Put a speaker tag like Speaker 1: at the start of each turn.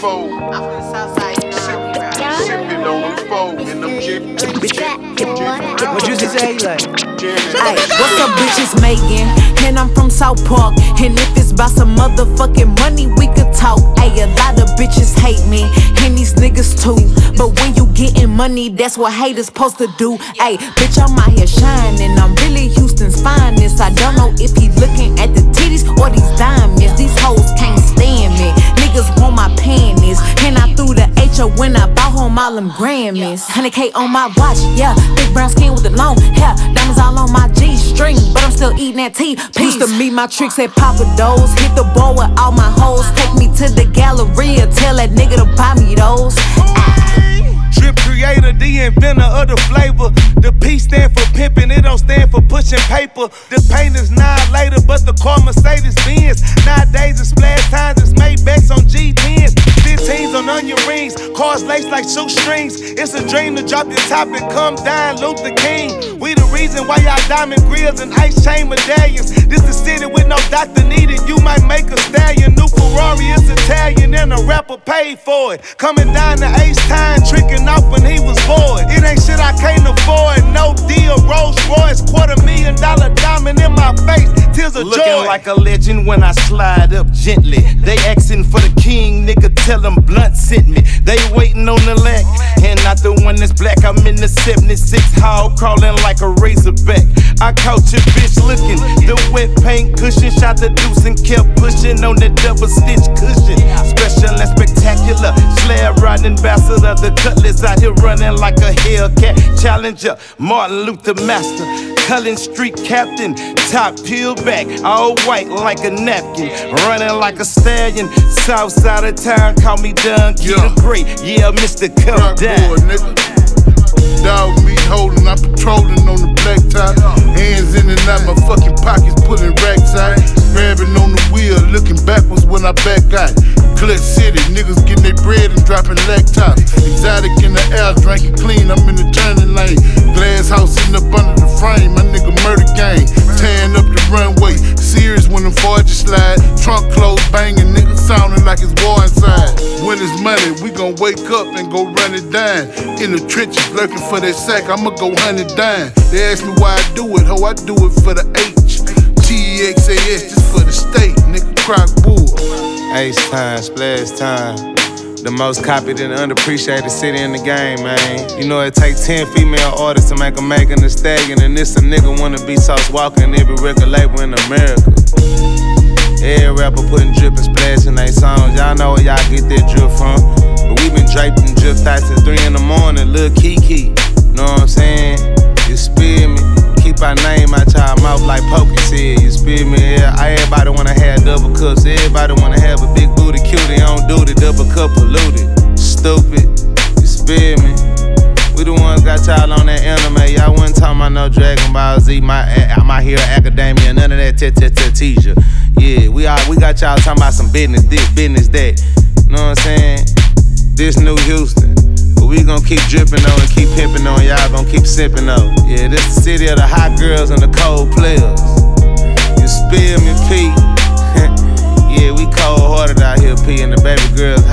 Speaker 1: four.
Speaker 2: I'm from the south side, you know how we ride.
Speaker 1: Sipping on them four and them jig.
Speaker 3: What you say, like?
Speaker 4: Ay, what's up, bitches Megan? And I'm from South Park. And if it's about some motherfucking money, we could talk. Ay, a lot of bitches hate me, and these niggas too. But when you getting money, that's what haters supposed to do. Ay, bitch, I'm out here shining. I'm really Houston's finest. I don't know if he looking at the titties or these diamonds. I bought home all them Grammys. 100K on my watch, yeah. Big brown skin with the long hair. Diamonds all on my G string, but I'm still eating that tea. Used to meet my tricks at Papa Do's. Hit the ball with all my hoes. Take me to the Galleria. Tell that nigga to buy me those.
Speaker 5: Drip creator, the inventor of the flavor. The P stand for pimping, it don't stand for pushing paper. The paint is nine later, but the car Mercedes Benz. Nowadays it's splash times, rings, cars laced like shoestrings. It's a dream to drop your top and come down, Luther King. We the reason why y'all diamond grills and ice chain medallions. This the city with no doctor needed. You might make a stallion. New Ferrari is Italian and a rapper paid for it. Coming down the Ace Time, tricking off when he was bored. It ain't shit I can't Tears of
Speaker 6: Looking
Speaker 5: joy.
Speaker 6: like a legend when I slide up gently. They asking for the king, nigga. Tell them blunt sent me. They waiting on the leg, and not the one that's black. I'm in the 76 hall, crawling like a razorback. I caught your bitch looking. The wet paint cushion, shot the deuce and kept pushing on the double stitch cushion. Special and spectacular. Slab riding bastard of The cutlass out here running like a Hellcat challenger. Martin Luther Master. Cullen Street Captain, top peeled back, all white like a napkin, running like a stallion. South side of town, call me Dunn,
Speaker 1: Yeah.
Speaker 6: the Great, yeah, Mr. Come
Speaker 1: Rock
Speaker 6: down.
Speaker 1: nigga. Dog meat holding, I'm patrolling on the black top. Hands in and out, my fucking pockets pulling racks out. Grabbing on the wheel, looking backwards when I back out. Clutch City, niggas getting their bread and dropping laptops. Exotic in the air, drinking clean, I'm in the turning lane. Glass house When money, we gon' wake up and go run it down. In the trenches, lurking for that sack, I'ma go hunt it down. They ask me why I do it, ho, I do it for the H. T-E-X-A-S, just for the state, nigga, crock bull.
Speaker 7: Ace time, splash time. The most copied and underappreciated city in the game, man. You know it take 10 female artists to make a Megan Thee Stallion, and this a nigga wanna be Sauce Walka every record label in America. Every rapper putting drip and splash in their songs. Y'all know y'all get that drip in drip 3 in the morning, Lil Keke. Know what I'm saying? You spill me. Keep our name out y'all mouth like Pokey said. You spill me. Yeah, everybody wanna have double cups. Everybody wanna have a big booty cutie on duty. Double cup polluted. Stupid. You spill me. We the ones got y'all on that anime. Y'all wasn't talking about no Dragon Ball Z, my my hero academia, none of that t t t teacher. Yeah, we all we got y'all talking about some business this, business that. keep dripping on and keep pimping on, y'all gon' keep sipping on. Yeah, this the city of the hot girls and the cold players. You spill me, Pete. yeah, we cold hearted out here, P, and the baby girls